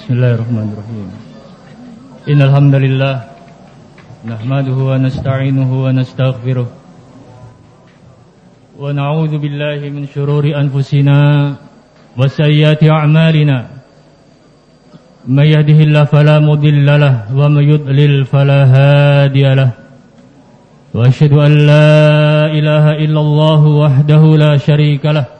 Bismillahirrahmanirrahim. Innal hamdalillah nahmaduhu wa nasta'inuhu wa nastaghfiruh. Wa na'udzu billahi min shururi anfusina wa sayyiati a'malina. May yahdihillahu fala mudilla lahu wa may yudlil fala hadiya. Wa ashhadu an la ilaha illallah wahdahu la sharika lahu.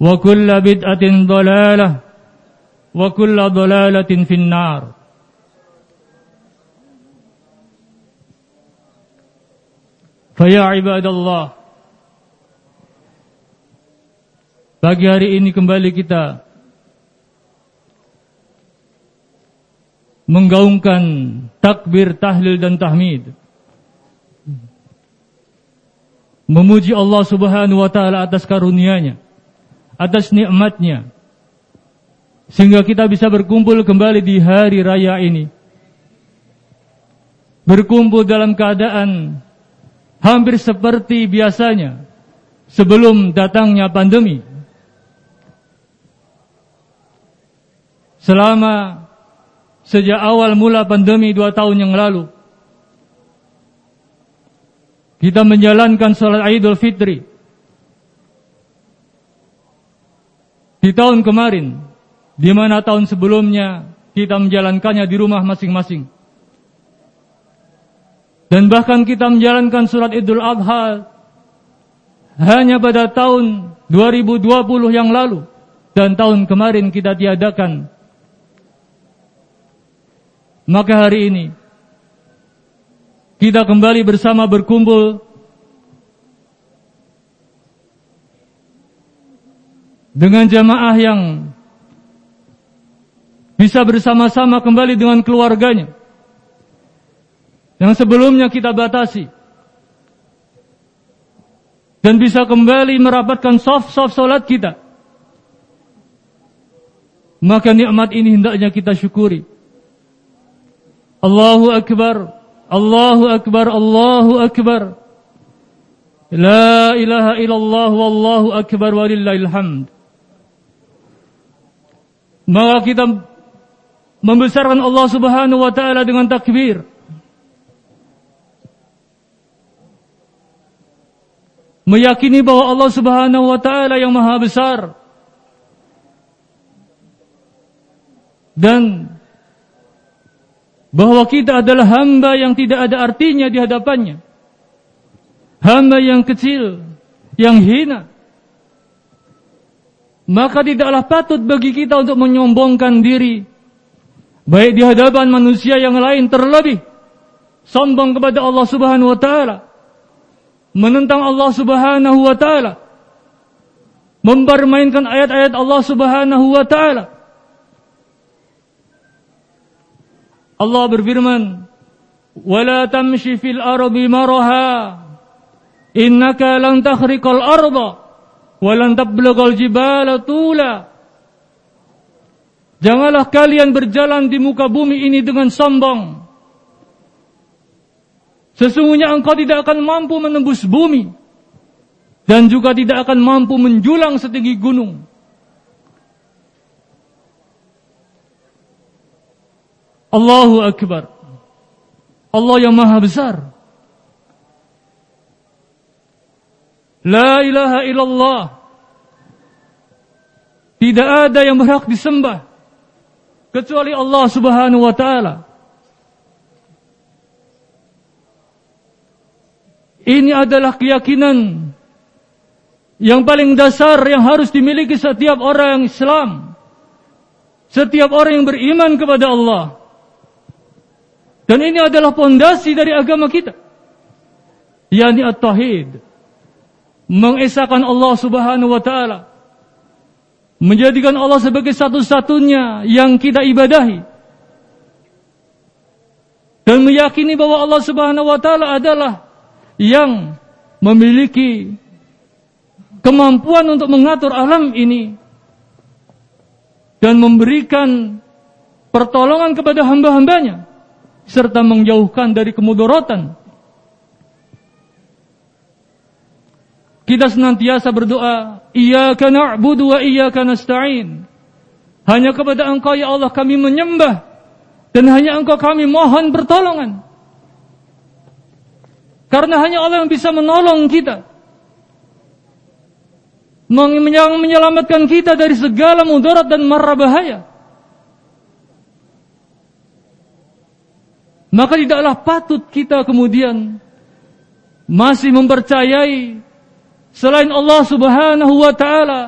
وكل بدعة ضلالة وكل ضلالة في النار فيا عباد الله Pagi hari ini kembali kita menggaungkan takbir, tahlil dan tahmid. Memuji Allah Subhanahu wa taala atas karunia-Nya atas nikmatnya. Sehingga kita bisa berkumpul kembali di hari raya ini. Berkumpul dalam keadaan hampir seperti biasanya sebelum datangnya pandemi. Selama sejak awal mula pandemi dua tahun yang lalu kita menjalankan sholat Idul Fitri Di tahun kemarin, di mana tahun sebelumnya kita menjalankannya di rumah masing-masing. Dan bahkan kita menjalankan surat Idul Adha hanya pada tahun 2020 yang lalu dan tahun kemarin kita tiadakan. Maka hari ini kita kembali bersama berkumpul dengan jamaah yang bisa bersama-sama kembali dengan keluarganya. Yang sebelumnya kita batasi. Dan bisa kembali merapatkan soft-soft solat kita. Maka nikmat ini hendaknya kita syukuri. Allahu Akbar Allahu Akbar Allahu Akbar. La ilaha illallah wallahu akbar walillahil hamd maka kita membesarkan Allah Subhanahu wa taala dengan takbir. Meyakini bahwa Allah Subhanahu wa taala yang maha besar. Dan bahwa kita adalah hamba yang tidak ada artinya di hadapannya. Hamba yang kecil, yang hina, maka tidaklah patut bagi kita untuk menyombongkan diri. Baik di hadapan manusia yang lain terlebih. Sombong kepada Allah Subhanahu wa taala. Menentang Allah Subhanahu wa taala. Mempermainkan ayat-ayat Allah Subhanahu wa taala. Allah berfirman wala tamshi fil ardi maraha. Innaka lan takhriqal walan tablaghal jibala tula Janganlah kalian berjalan di muka bumi ini dengan sombong Sesungguhnya engkau tidak akan mampu menembus bumi dan juga tidak akan mampu menjulang setinggi gunung. Allahu Akbar. Allah yang maha besar. La ilaha illallah. Tidak ada yang berhak disembah kecuali Allah Subhanahu wa taala. Ini adalah keyakinan yang paling dasar yang harus dimiliki setiap orang Islam. Setiap orang yang beriman kepada Allah. Dan ini adalah pondasi dari agama kita. yakni at-tauhid. Mengesahkan Allah Subhanahu wa taala. Menjadikan Allah sebagai satu-satunya yang kita ibadahi. Dan meyakini bahwa Allah Subhanahu wa taala adalah yang memiliki kemampuan untuk mengatur alam ini dan memberikan pertolongan kepada hamba-hambanya serta menjauhkan dari kemudorotan. Kita senantiasa berdoa, Iyyaka na'budu wa iyyaka nasta'in. Hanya kepada Engkau ya Allah kami menyembah dan hanya Engkau kami mohon pertolongan. Karena hanya Allah yang bisa menolong kita. Yang menyelamatkan kita dari segala mudarat dan marah bahaya. Maka tidaklah patut kita kemudian masih mempercayai selain Allah Subhanahu wa taala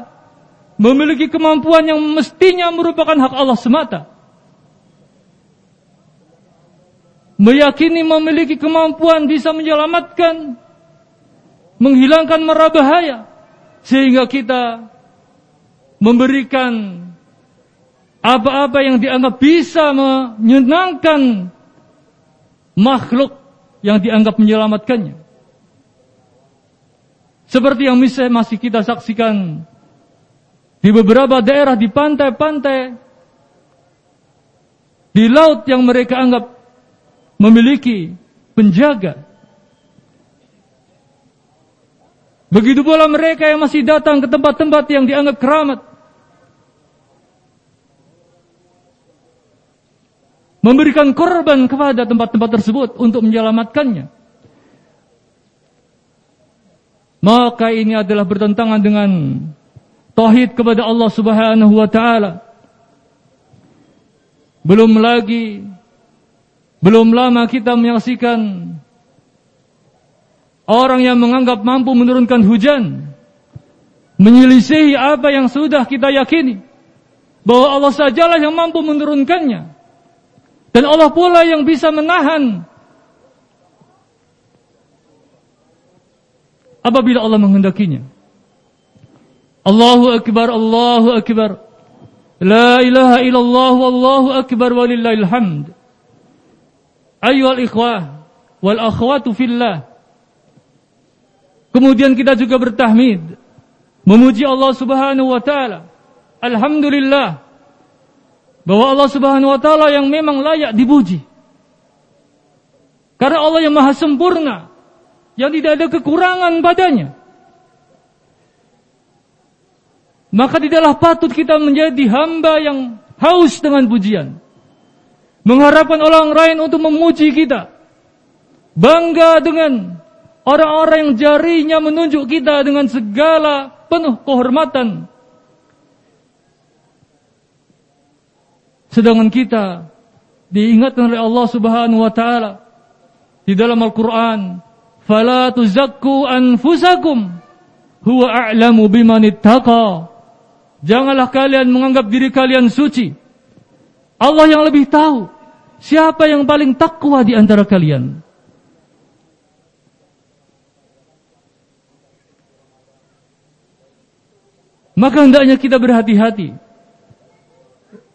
memiliki kemampuan yang mestinya merupakan hak Allah semata. Meyakini memiliki kemampuan bisa menyelamatkan, menghilangkan mara bahaya sehingga kita memberikan apa-apa yang dianggap bisa menyenangkan makhluk yang dianggap menyelamatkannya. Seperti yang masih kita saksikan di beberapa daerah di pantai-pantai di laut yang mereka anggap memiliki penjaga. Begitu pula mereka yang masih datang ke tempat-tempat yang dianggap keramat. memberikan korban kepada tempat-tempat tersebut untuk menyelamatkannya. Maka ini adalah bertentangan dengan tauhid kepada Allah Subhanahu wa taala. Belum lagi belum lama kita menyaksikan orang yang menganggap mampu menurunkan hujan menyelisihi apa yang sudah kita yakini bahwa Allah sajalah yang mampu menurunkannya. Dan Allah pula yang bisa menahan apabila Allah menghendakinya. Allahu akbar, Allahu akbar. La ilaha illallah wallahu akbar walillahil hamd. Ayyuhal ikhwah wal akhwatu fillah. Kemudian kita juga bertahmid memuji Allah Subhanahu wa taala. Alhamdulillah bahwa Allah Subhanahu wa taala yang memang layak dipuji. Karena Allah yang maha sempurna, yang tidak ada kekurangan padanya. Maka tidaklah patut kita menjadi hamba yang haus dengan pujian. Mengharapkan orang lain untuk memuji kita. Bangga dengan orang-orang yang jarinya menunjuk kita dengan segala penuh kehormatan Sedangkan kita diingatkan oleh Allah Subhanahu wa taala di dalam Al-Qur'an, "Fala tuzakku anfusakum huwa a'lamu biman ittaqa." Janganlah kalian menganggap diri kalian suci. Allah yang lebih tahu siapa yang paling takwa di antara kalian. Maka hendaknya kita berhati-hati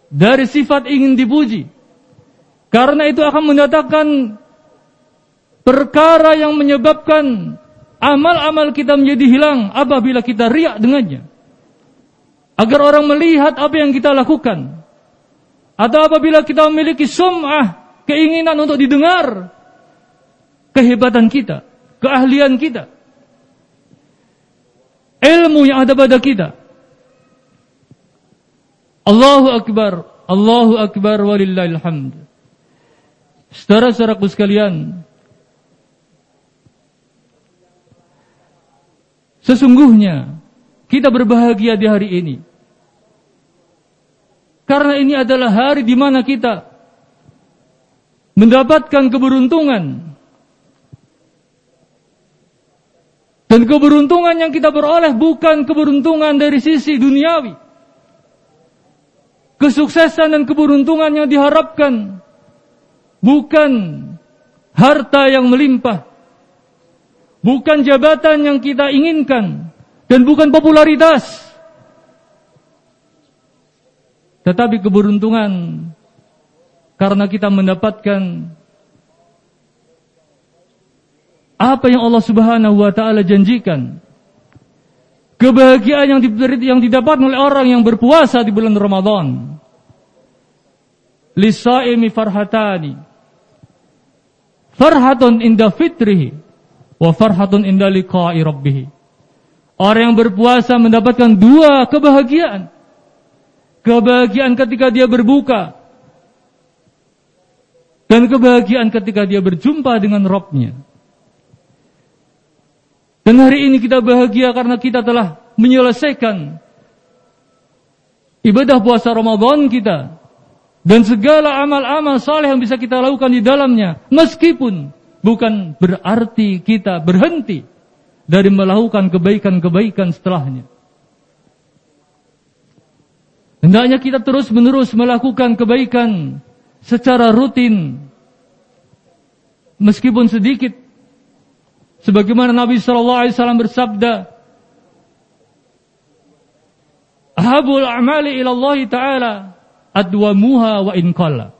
dari sifat ingin dipuji. Karena itu akan mendatangkan perkara yang menyebabkan amal-amal kita menjadi hilang apabila kita riak dengannya. Agar orang melihat apa yang kita lakukan. Atau apabila kita memiliki sum'ah, keinginan untuk didengar. kehebatan kita, keahlian kita, ilmu yang ada pada kita. Allahu Akbar, Allahu Akbar walillahil. Saudara-saudaraku sekalian, sesungguhnya kita berbahagia di hari ini. Karena ini adalah hari di mana kita mendapatkan keberuntungan Dan keberuntungan yang kita beroleh bukan keberuntungan dari sisi duniawi. Kesuksesan dan keberuntungan yang diharapkan bukan harta yang melimpah. Bukan jabatan yang kita inginkan dan bukan popularitas. Tetapi keberuntungan karena kita mendapatkan apa yang Allah Subhanahu wa taala janjikan. Kebahagiaan yang yang didapat oleh orang yang berpuasa di bulan Ramadan. Lisaimi farhatani. Farhatun inda fitrihi wa farhatun inda liqa'i rabbih. Orang yang berpuasa mendapatkan dua kebahagiaan. Kebahagiaan ketika dia berbuka dan kebahagiaan ketika dia berjumpa dengan Robnya. Dan hari ini kita bahagia karena kita telah menyelesaikan ibadah puasa Ramadan kita dan segala amal-amal saleh yang bisa kita lakukan di dalamnya meskipun bukan berarti kita berhenti dari melakukan kebaikan-kebaikan setelahnya. Hendaknya kita terus-menerus melakukan kebaikan secara rutin meskipun sedikit Sebagaimana Nabi sallallahu alaihi wasallam bersabda, "Habul a'mali ila taala adwamuha wa in qalla."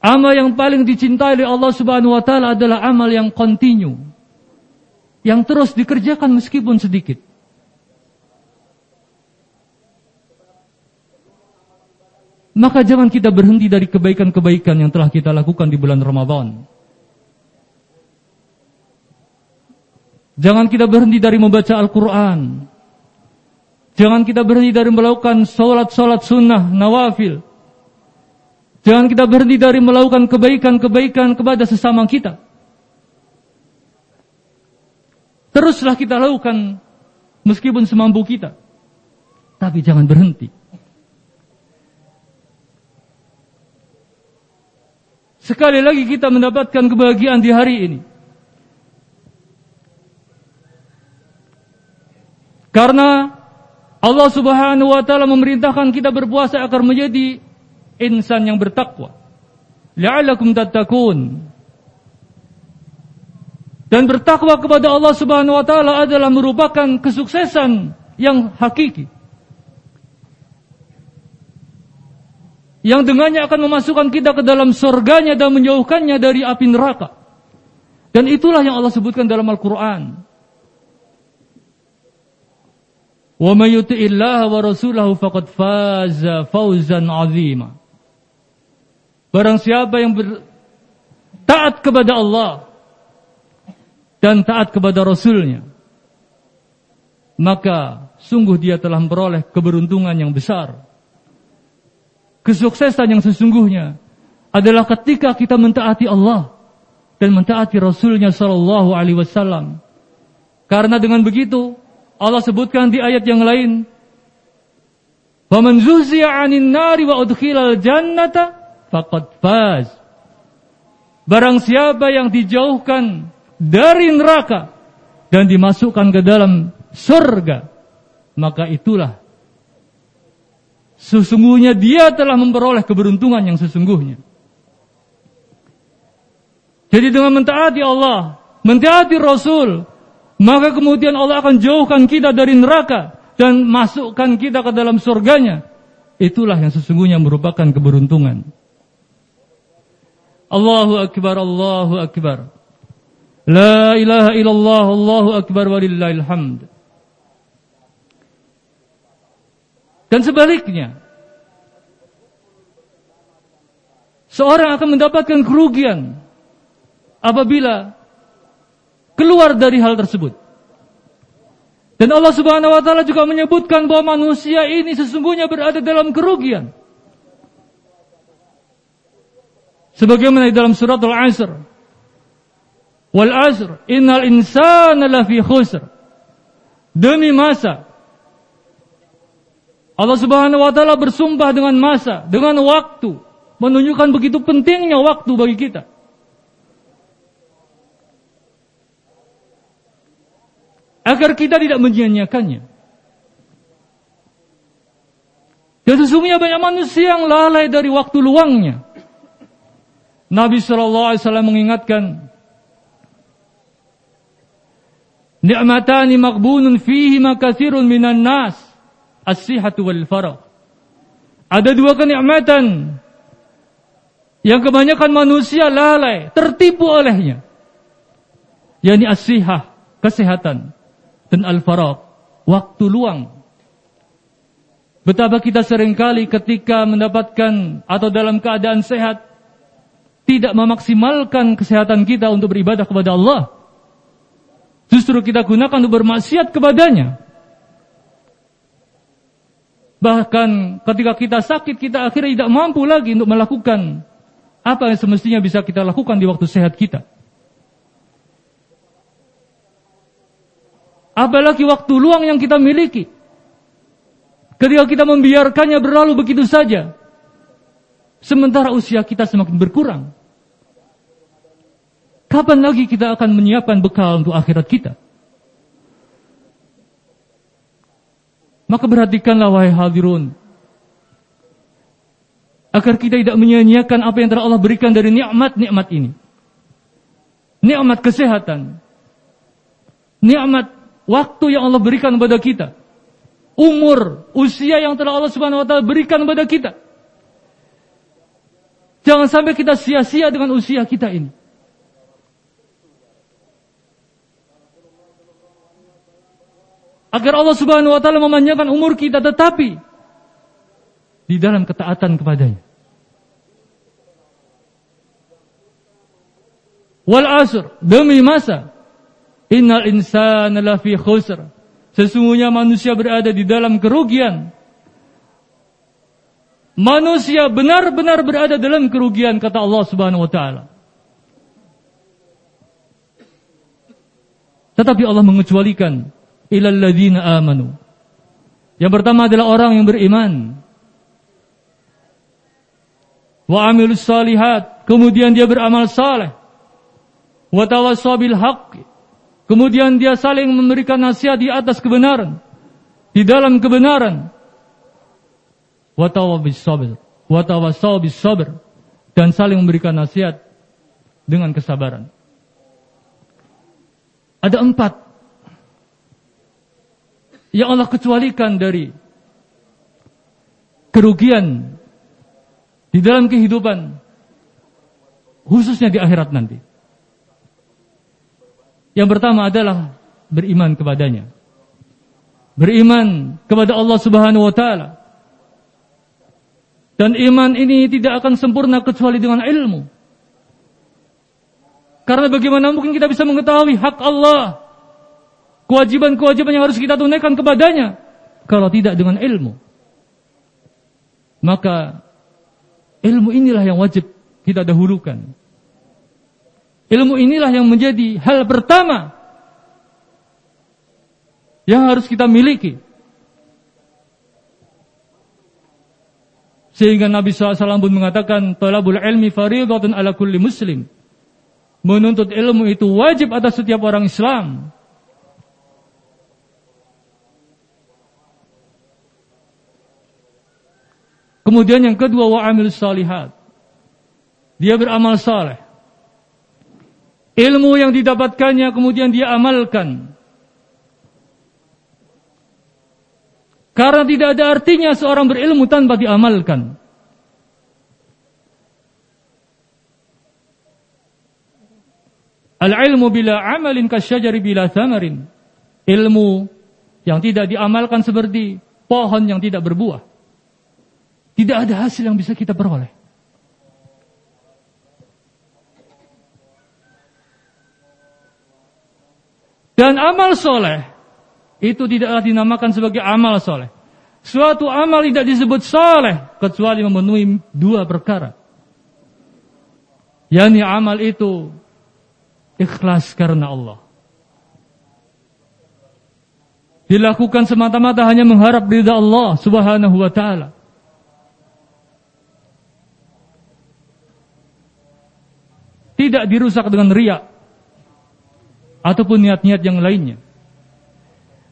Amal yang paling dicintai oleh Allah Subhanahu wa taala adalah amal yang kontinu. Yang terus dikerjakan meskipun sedikit. Maka jangan kita berhenti dari kebaikan-kebaikan yang telah kita lakukan di bulan Ramadan. Jangan kita berhenti dari membaca Al-Quran. Jangan kita berhenti dari melakukan sholat-sholat sunnah, nawafil. Jangan kita berhenti dari melakukan kebaikan-kebaikan kepada sesama kita. Teruslah kita lakukan meskipun semampu kita. Tapi jangan berhenti. Sekali lagi kita mendapatkan kebahagiaan di hari ini. Karena Allah Subhanahu wa taala memerintahkan kita berpuasa agar menjadi insan yang bertakwa. La'allakum tattaqun. Dan bertakwa kepada Allah Subhanahu wa taala adalah merupakan kesuksesan yang hakiki. Yang dengannya akan memasukkan kita ke dalam surganya dan menjauhkannya dari api neraka. Dan itulah yang Allah sebutkan dalam Al-Quran. Wa wa rasulahu faqad faza 'azima. Barang siapa yang taat kepada Allah dan taat kepada Rasulnya, maka sungguh dia telah memperoleh keberuntungan yang besar. Kesuksesan yang sesungguhnya adalah ketika kita mentaati Allah dan mentaati Rasulnya Shallallahu Alaihi Wasallam. Karena dengan begitu Allah sebutkan di ayat yang lain, "Faman zuhziya 'anil nari wa udkhilal jannata faqad faz." Barang siapa yang dijauhkan dari neraka dan dimasukkan ke dalam surga, maka itulah sesungguhnya dia telah memperoleh keberuntungan yang sesungguhnya. Jadi dengan mentaati Allah, mentaati Rasul, maka kemudian Allah akan jauhkan kita dari neraka dan masukkan kita ke dalam surganya. Itulah yang sesungguhnya merupakan keberuntungan. Allahu Akbar, Allahu Akbar. La ilaha illallah, Allahu Akbar walillahil hamd. Dan sebaliknya, seorang akan mendapatkan kerugian apabila keluar dari hal tersebut. Dan Allah Subhanahu wa taala juga menyebutkan bahwa manusia ini sesungguhnya berada dalam kerugian. Sebagaimana di dalam surat Al-Asr. Wal asr innal insana lafi khusr. Demi masa Allah Subhanahu wa taala bersumpah dengan masa, dengan waktu, menunjukkan begitu pentingnya waktu bagi kita. Agar kita tidak menyia-nyiakannya. Dan sesungguhnya banyak manusia yang lalai dari waktu luangnya. Nabi Shallallahu Alaihi Wasallam mengingatkan, Ni'matani makbunun fihi makathirun minan nas, as-sihatu wal farah. Ada dua kenikmatan yang kebanyakan manusia lalai, tertipu olehnya. yakni as-sihah, kesehatan, dan al-farah, waktu luang. Betapa kita sering kali ketika mendapatkan atau dalam keadaan sehat, tidak memaksimalkan kesehatan kita untuk beribadah kepada Allah. Justru kita gunakan untuk bermaksiat kepadanya. Bahkan ketika kita sakit, kita akhirnya tidak mampu lagi untuk melakukan apa yang semestinya bisa kita lakukan di waktu sehat kita. Apalagi waktu luang yang kita miliki. Ketika kita membiarkannya berlalu begitu saja. Sementara usia kita semakin berkurang. Kapan lagi kita akan menyiapkan bekal untuk akhirat kita? Maka perhatikanlah wahai hadirun. Agar kita tidak menyia-nyiakan apa yang telah Allah berikan dari nikmat-nikmat ini. Nikmat kesehatan. Nikmat waktu yang Allah berikan kepada kita. Umur, usia yang telah Allah Subhanahu wa taala berikan kepada kita. Jangan sampai kita sia-sia dengan usia kita ini. agar Allah Subhanahu wa taala memanjangkan umur kita tetapi di dalam ketaatan kepadanya. Wal asr demi masa innal insana lafi khusr sesungguhnya manusia berada di dalam kerugian manusia benar-benar berada dalam kerugian kata Allah Subhanahu wa taala tetapi Allah mengecualikan ilal ladzina amanu. Yang pertama adalah orang yang beriman. Wa amilus salihat, kemudian dia beramal saleh. Wa tawassaw bil haqq. Kemudian dia saling memberikan nasihat di atas kebenaran. Di dalam kebenaran. Dan saling memberikan nasihat dengan kesabaran. Ada empat yang Allah kecualikan dari kerugian di dalam kehidupan khususnya di akhirat nanti. Yang pertama adalah beriman kepadanya. Beriman kepada Allah Subhanahu wa taala. Dan iman ini tidak akan sempurna kecuali dengan ilmu. Karena bagaimana mungkin kita bisa mengetahui hak Allah kewajiban-kewajiban yang harus kita tunaikan kepadanya kalau tidak dengan ilmu. Maka ilmu inilah yang wajib kita dahulukan. Ilmu inilah yang menjadi hal pertama yang harus kita miliki. Sehingga Nabi SAW pun mengatakan, Talabul ilmi faridatun ala kulli muslim. Menuntut ilmu itu wajib atas setiap orang Islam. Kemudian yang kedua wa amil salihat. Dia beramal saleh. Ilmu yang didapatkannya kemudian dia amalkan. Karena tidak ada artinya seorang berilmu tanpa diamalkan. Al-ilmu bila amalin kasyajari bila thamarin. Ilmu yang tidak diamalkan seperti pohon yang tidak berbuah. Tidak ada hasil yang bisa kita peroleh. Dan amal soleh itu tidaklah dinamakan sebagai amal soleh. Suatu amal tidak disebut soleh kecuali memenuhi dua perkara. Yani amal itu ikhlas karena Allah. Dilakukan semata-mata hanya mengharap ridha Allah subhanahu wa ta'ala. Tidak dirusak dengan riak ataupun niat-niat yang lainnya.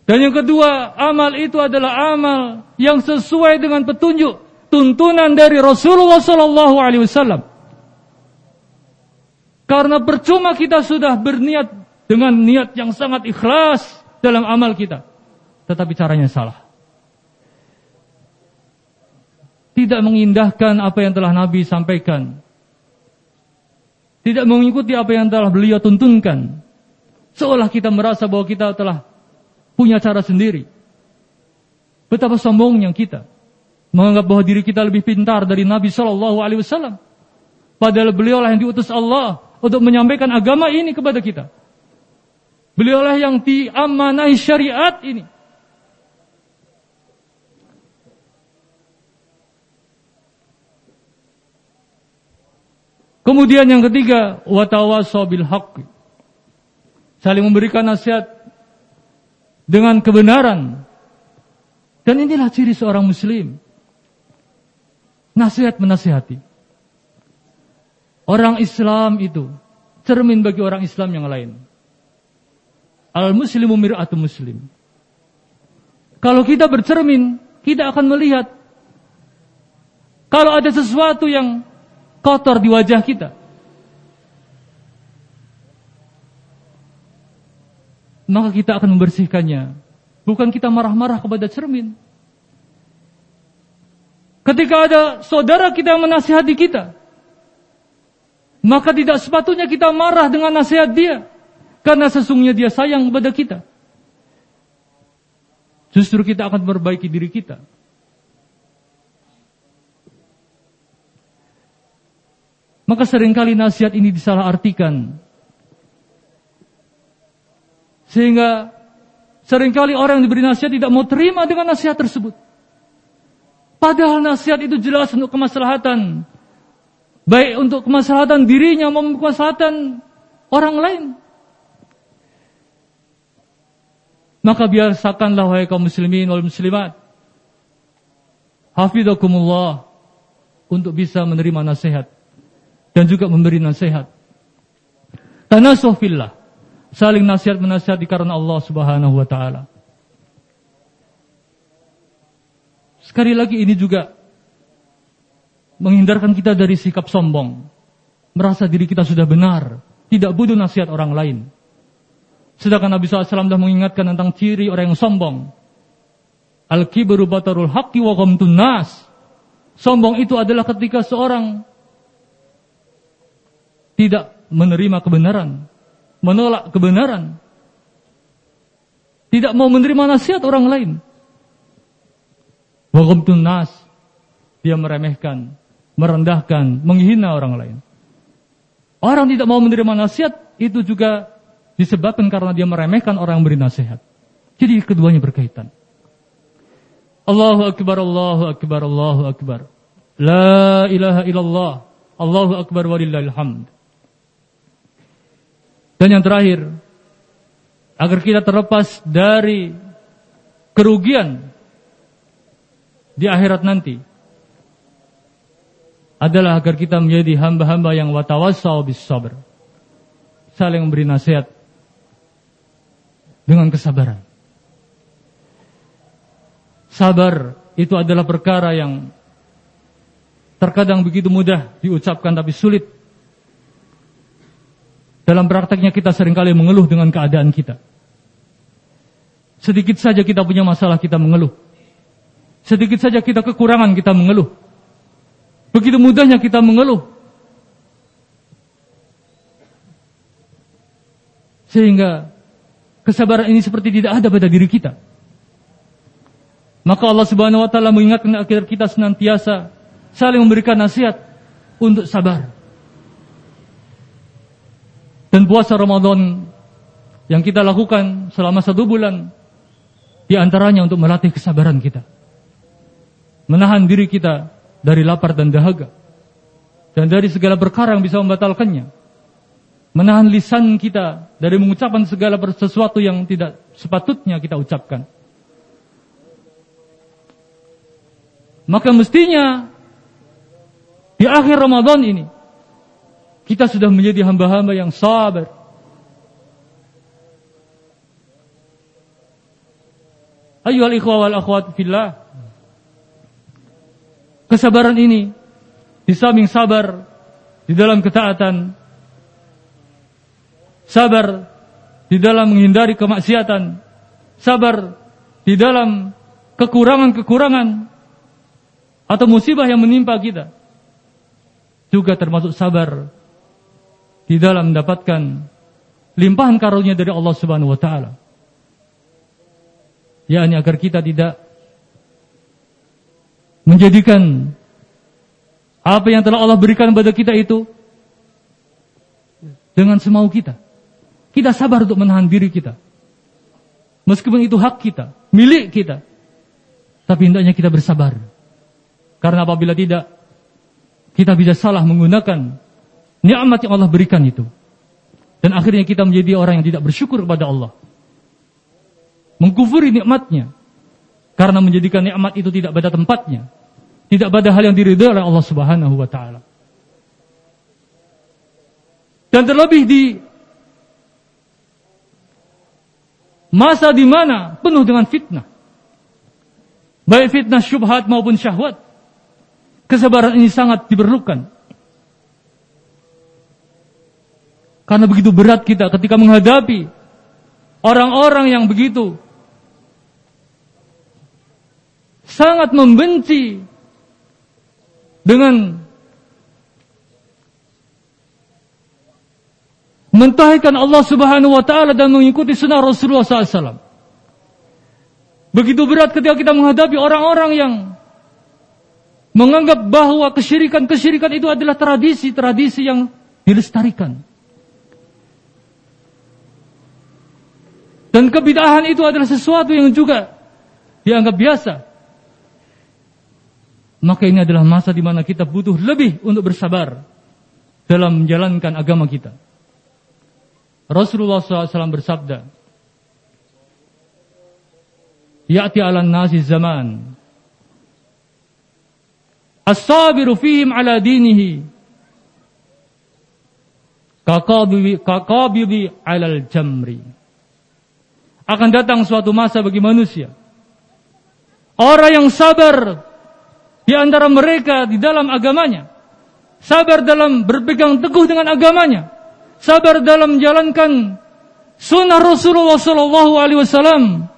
Dan yang kedua, amal itu adalah amal yang sesuai dengan petunjuk tuntunan dari Rasulullah sallallahu alaihi wasallam. Karena percuma kita sudah berniat dengan niat yang sangat ikhlas dalam amal kita, tetapi caranya salah. Tidak mengindahkan apa yang telah Nabi sampaikan. Tidak mengikuti apa yang telah beliau tuntunkan. Seolah kita merasa bahwa kita telah punya cara sendiri. Betapa sombongnya kita menganggap bahwa diri kita lebih pintar dari Nabi Shallallahu Alaihi Wasallam. Padahal beliaulah yang diutus Allah untuk menyampaikan agama ini kepada kita. Beliaulah yang diamanahi syariat ini. Kemudian yang ketiga, watawasaw bil haqq saling memberikan nasihat dengan kebenaran. Dan inilah ciri seorang muslim. Nasihat menasihati. Orang Islam itu cermin bagi orang Islam yang lain. Al muslimu mir'atu muslim. Kalau kita bercermin, kita akan melihat kalau ada sesuatu yang kotor di wajah kita. Maka kita akan membersihkannya. Bukan kita marah-marah kepada cermin. Ketika ada saudara kita yang menasihati kita, maka tidak sepatutnya kita marah dengan nasihat dia. Karena sesungguhnya dia sayang kepada kita. Justru kita akan memperbaiki diri kita. Maka sering kali nasihat ini disalah artikan sehingga sering kali orang yang diberi nasihat tidak mau terima dengan nasihat tersebut. Padahal nasihat itu jelas untuk kemaslahatan. Baik untuk kemaslahatan dirinya maupun kemaslahatan orang lain. Maka biasakanlah wahai kaum muslimin wal muslimat. Hafizakumullah untuk bisa menerima nasihat dan juga memberi nasihat. Tanasuh fillah saling nasihat menasihati karena Allah Subhanahu wa taala. Sekali lagi ini juga menghindarkan kita dari sikap sombong. Merasa diri kita sudah benar, tidak butuh nasihat orang lain. Sedangkan Nabi SAW sudah mengingatkan tentang ciri orang yang sombong. Al-kibru batarul haqqi wa nas. Sombong itu adalah ketika seorang tidak menerima kebenaran, menolak kebenaran. Tidak mau menerima nasihat orang lain. Wagumtun nas. Dia meremehkan, merendahkan, menghina orang lain. Orang tidak mau menerima nasihat itu juga disebabkan karena dia meremehkan orang yang beri nasihat. Jadi keduanya berkaitan. Allahu Akbar, Allahu Akbar, Allahu Akbar. La ilaha illallah. Allahu Akbar walillahil hamd. Dan yang terakhir, agar kita terlepas dari kerugian di akhirat nanti adalah agar kita menjadi hamba-hamba yang watawasau bis sabr. Saling memberi nasihat dengan kesabaran. Sabar itu adalah perkara yang terkadang begitu mudah diucapkan tapi sulit dalam prakteknya kita sering kali mengeluh dengan keadaan kita. Sedikit saja kita punya masalah kita mengeluh. Sedikit saja kita kekurangan kita mengeluh. Begitu mudahnya kita mengeluh. Sehingga kesabaran ini seperti tidak ada pada diri kita. Maka Allah Subhanahu wa taala mengingatkan agar kita senantiasa saling memberikan nasihat untuk sabar. Dan puasa Ramadan yang kita lakukan selama satu bulan di antaranya untuk melatih kesabaran kita. Menahan diri kita dari lapar dan dahaga. Dan dari segala perkara yang bisa membatalkannya. Menahan lisan kita dari mengucapkan segala sesuatu yang tidak sepatutnya kita ucapkan. Maka mestinya di akhir Ramadan ini kita sudah menjadi hamba-hamba yang sabar. Ayyuhal ikhwa wal akhwat fillah. Kesabaran ini di samping sabar di dalam ketaatan, sabar di dalam menghindari kemaksiatan, sabar di dalam kekurangan-kekurangan atau musibah yang menimpa kita. Juga termasuk sabar di dalam mendapatkan limpahan karunia dari Allah Subhanahu wa taala. yakni agar kita tidak menjadikan apa yang telah Allah berikan kepada kita itu dengan semau kita. Kita sabar untuk menahan diri kita. Meskipun itu hak kita, milik kita. Tapi hendaknya kita bersabar. Karena apabila tidak, kita bisa salah menggunakan nikmat yang Allah berikan itu. Dan akhirnya kita menjadi orang yang tidak bersyukur kepada Allah. Mengkufuri nikmatnya. Karena menjadikan nikmat itu tidak pada tempatnya. Tidak pada hal yang diridhai oleh Allah Subhanahu wa taala. Dan terlebih di masa di mana penuh dengan fitnah. Baik fitnah syubhat maupun syahwat. Kesabaran ini sangat diperlukan. Karena begitu berat kita ketika menghadapi orang-orang yang begitu sangat membenci dengan mentahirkan Allah Subhanahu wa taala dan mengikuti sunnah Rasulullah SAW. Begitu berat ketika kita menghadapi orang-orang yang menganggap bahwa kesyirikan-kesyirikan itu adalah tradisi-tradisi yang dilestarikan. Dan kebidahan itu adalah sesuatu yang juga dianggap biasa. Maka ini adalah masa di mana kita butuh lebih untuk bersabar dalam menjalankan agama kita. Rasulullah SAW bersabda, Ya'ti ala nasi zaman, As-sabiru fihim ala dinihi, kakabibi alal jamri akan datang suatu masa bagi manusia. Orang yang sabar di antara mereka di dalam agamanya. Sabar dalam berpegang teguh dengan agamanya. Sabar dalam menjalankan sunnah Rasulullah Sallallahu Alaihi Wasallam.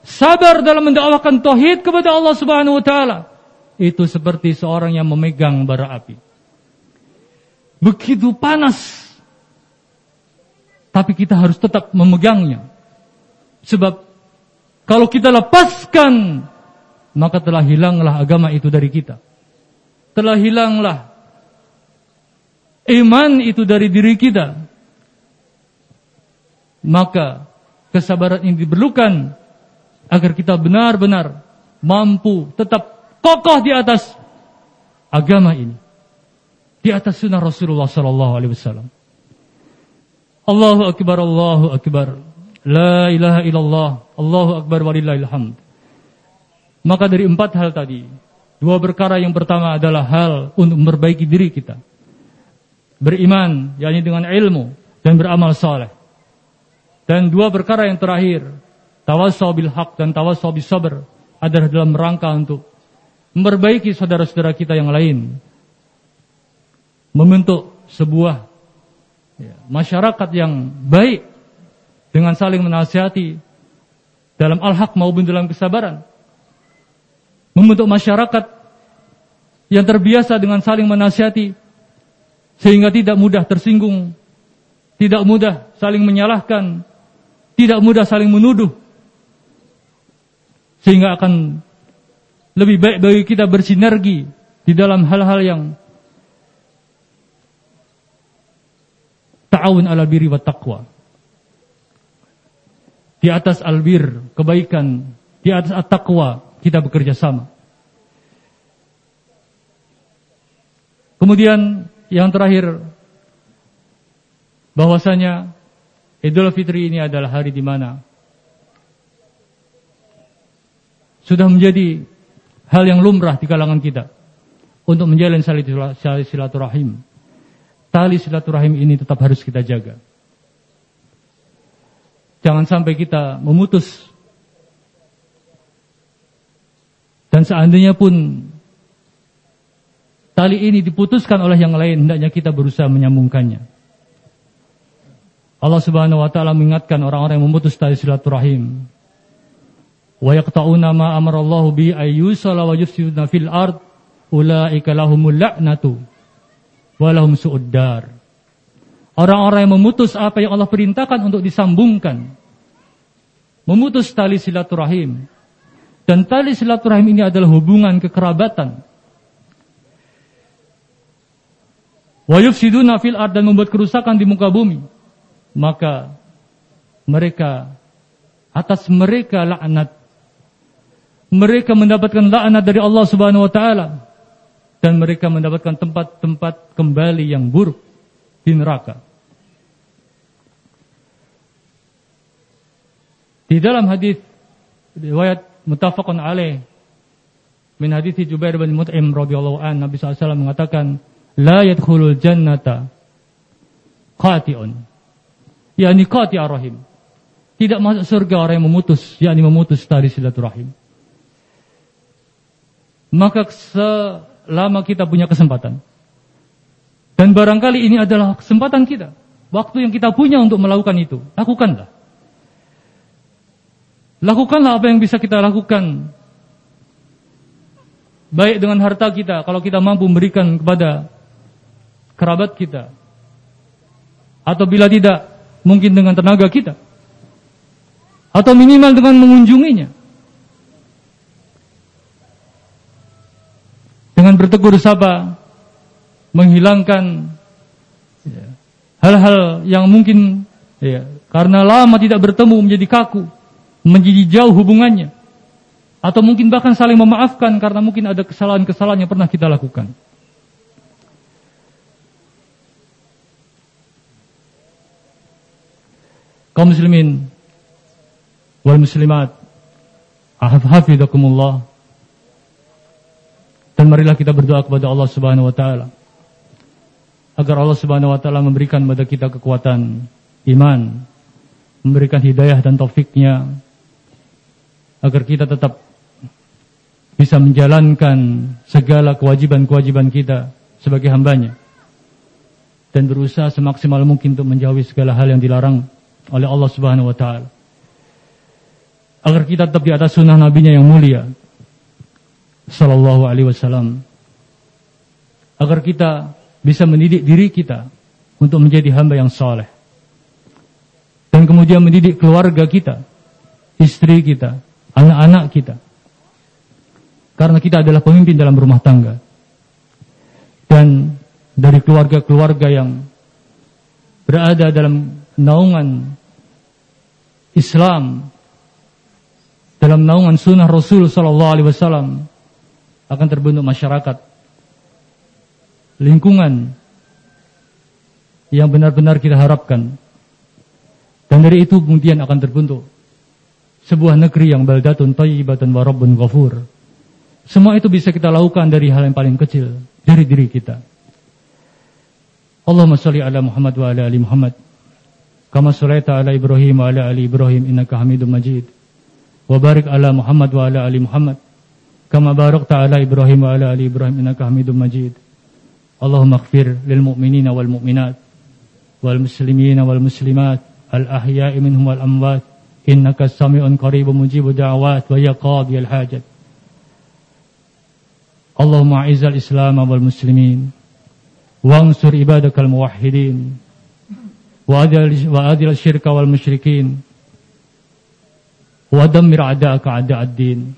Sabar dalam mendakwakan tauhid kepada Allah Subhanahu Wa Taala. Itu seperti seorang yang memegang bara api. Begitu panas. Tapi kita harus tetap memegangnya Sebab kalau kita lepaskan maka telah hilanglah agama itu dari kita. Telah hilanglah iman itu dari diri kita. Maka kesabaran ini diperlukan agar kita benar-benar mampu tetap kokoh di atas agama ini. Di atas sunnah Rasulullah sallallahu alaihi wasallam. Allahu akbar Allahu akbar. La ilaha illallah, Allahu akbar walillahil hamd. Maka dari empat hal tadi, dua perkara yang pertama adalah hal untuk memperbaiki diri kita. Beriman, yakni dengan ilmu dan beramal saleh. Dan dua perkara yang terakhir, tawassaw bil haq dan tawassaw bis sabr adalah dalam rangka untuk memperbaiki saudara-saudara kita yang lain. Membentuk sebuah ya, masyarakat yang baik dengan saling menasihati dalam al-haq maupun dalam kesabaran. Membentuk masyarakat yang terbiasa dengan saling menasihati sehingga tidak mudah tersinggung, tidak mudah saling menyalahkan, tidak mudah saling menuduh. Sehingga akan lebih baik bagi kita bersinergi di dalam hal-hal yang ta'awun ala biri wa taqwa Di atas albir, kebaikan, di atas at-taqwa, kita bekerja sama. Kemudian yang terakhir bahwasanya Idul Fitri ini adalah hari di mana sudah menjadi hal yang lumrah di kalangan kita untuk menjalin silaturahim. Tali silaturahim ini tetap harus kita jaga. Jangan sampai kita memutus dan seandainya pun tali ini diputuskan oleh yang lain, hendaknya kita berusaha menyambungkannya. Allah Subhanahu wa taala mengingatkan orang-orang yang memutus tali silaturahim. Wa yaqta'una ma amarallahu bi ayyusala wa yufsiduna fil ard ulaika lahumul la'natu wa lahum su'uddar. Orang-orang yang memutus apa yang Allah perintahkan untuk disambungkan. Memutus tali silaturahim. Dan tali silaturahim ini adalah hubungan kekerabatan. Wa yufsiduna fil ard dan membuat kerusakan di muka bumi maka mereka atas mereka laknat mereka mendapatkan laknat dari Allah Subhanahu wa taala dan mereka mendapatkan tempat-tempat kembali yang buruk di neraka. Di dalam hadis riwayat muttafaqun alaih min hadis Jubair bin Mut'im radhiyallahu an Nabi SAW mengatakan la yadkhulul jannata qati'un yakni qati rahim. Tidak masuk surga orang yang memutus, yakni memutus tali silaturahim. Maka selama kita punya kesempatan dan barangkali ini adalah kesempatan kita, waktu yang kita punya untuk melakukan itu, lakukanlah. Lakukanlah apa yang bisa kita lakukan. Baik dengan harta kita, kalau kita mampu memberikan kepada kerabat kita. Atau bila tidak, mungkin dengan tenaga kita, atau minimal dengan mengunjunginya, dengan bertegur sapa, menghilangkan ya, hal-hal ya, yang mungkin ya, karena lama tidak bertemu menjadi kaku, menjadi jauh hubungannya, atau mungkin bahkan saling memaafkan karena mungkin ada kesalahan-kesalahan yang pernah kita lakukan. kaum muslimin wal muslimat hafizakumullah dan marilah kita berdoa kepada Allah Subhanahu wa taala agar Allah Subhanahu wa taala memberikan kepada kita kekuatan iman, memberikan hidayah dan taufiknya agar kita tetap bisa menjalankan segala kewajiban-kewajiban kita sebagai hambanya dan berusaha semaksimal mungkin untuk menjauhi segala hal yang dilarang oleh Allah Subhanahu wa taala. Agar kita tetap di atas sunnah nabinya yang mulia sallallahu alaihi wasallam. Agar kita bisa mendidik diri kita untuk menjadi hamba yang soleh. Dan kemudian mendidik keluarga kita, istri kita, anak-anak kita. Karena kita adalah pemimpin dalam rumah tangga. Dan dari keluarga-keluarga yang berada dalam naungan Islam dalam naungan sunnah Rasul Sallallahu Alaihi Wasallam akan terbentuk masyarakat lingkungan yang benar-benar kita harapkan. Dan dari itu kemudian akan terbentuk sebuah negeri yang baldatun thayyibatan wa rabbun ghafur. Semua itu bisa kita lakukan dari hal yang paling kecil, dari diri kita. Allahumma shalli ala Muhammad wa ala ali Muhammad. Kama shallaita ala Ibrahim wa ala ali Ibrahim innaka Hamidum Majid. Wa barik ala Muhammad wa ala ali Muhammad. Kama barakta ala Ibrahim wa ala ali Ibrahim innaka Hamidum Majid. اللهم اغفر للمؤمنين والمؤمنات والمسلمين والمسلمات الأحياء منهم والأموات. إنك السميع قريب مجيب الدعوات ويا قاضي الحاجات اللهم أعز الإسلام والمسلمين وانصر عبادك الموحدين وأذل الشرك والمشركين ودمر أعداءك أعداء الدين.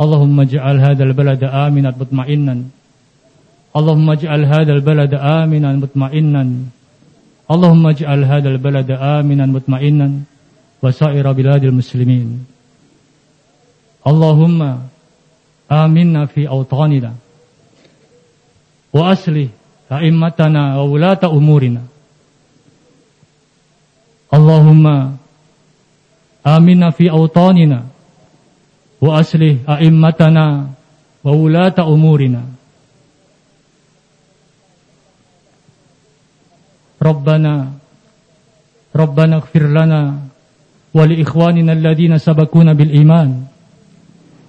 اللهم اجعل هذا البلد آمنا مطمئنا اللهم اجعل هذا البلد آمنا مطمئنا اللهم اجعل هذا البلد آمنا مطمئنا وسائر بلاد المسلمين اللهم آمنا في أوطاننا وأصلح أئمتنا وولاة أمورنا اللهم آمنا في أوطاننا وأصلح أئمتنا وولاة أمورنا ربنا ربنا اغفر لنا ولإخواننا الذين سبقونا بالإيمان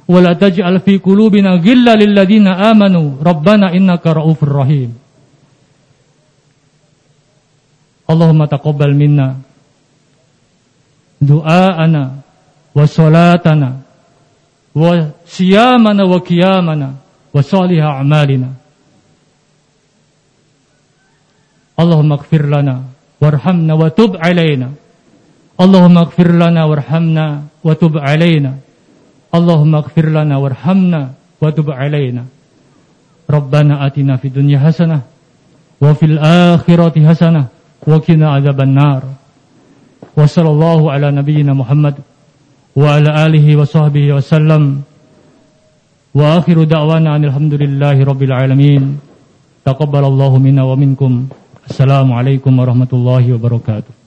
ولا تجعل في قلوبنا غلا للذين آمنوا ربنا إنك رؤوف رحيم اللهم تقبل منا دعاءنا وصلاتنا وصيامنا وقيامنا وصالح أعمالنا. اللهم اغفر لنا وارحمنا وتب علينا. اللهم اغفر لنا وارحمنا وتب علينا. اللهم اغفر لنا وارحمنا وتب علينا. ربنا آتنا في الدنيا حسنة وفي الآخرة حسنة وقنا عذاب النار. وصلى الله على نبينا محمد وعلى آله وصحبه وسلم. وآخر دعوانا أن الحمد لله رب العالمين. تقبل الله منا ومنكم. Assalamualaikum warahmatullahi wabarakatuh.